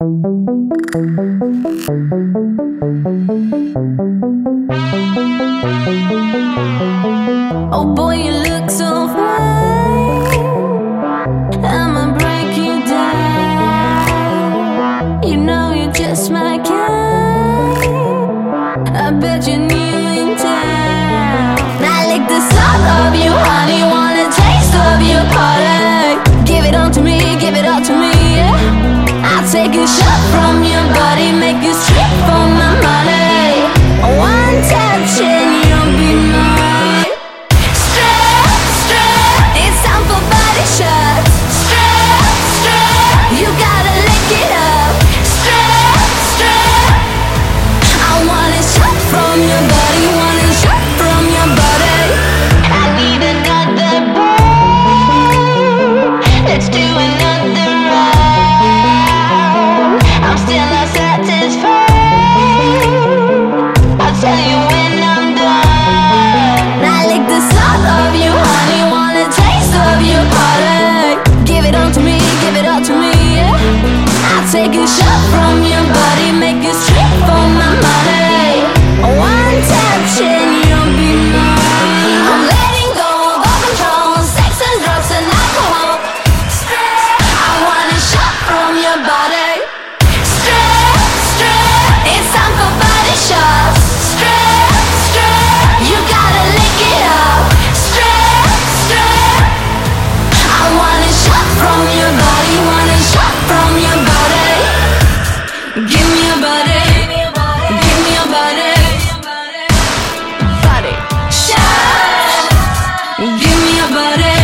Oh boy, you look so fine. I'ma break you down. You know you're just my kind. I bet you. take a shot from but